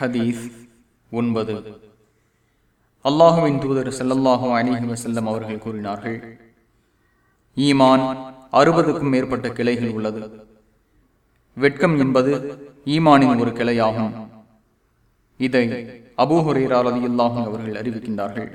ஹதீஸ் ஒன்பது. அல்லாஹுவின் தூதர் செல்லல்லாஹு அலிஹி வசல்லம் அவர்கள் கூறினார்கள் ஈமான் அறுபதுக்கும் மேற்பட்ட கிளைகள் உள்ளது. வெட்கம் என்பது ஈமானின் ஒரு கிளையாகும். இதை அபூஹுரேரா ரலியல்லாஹு அவர்கள் அறிவிக்கின்றார்கள்.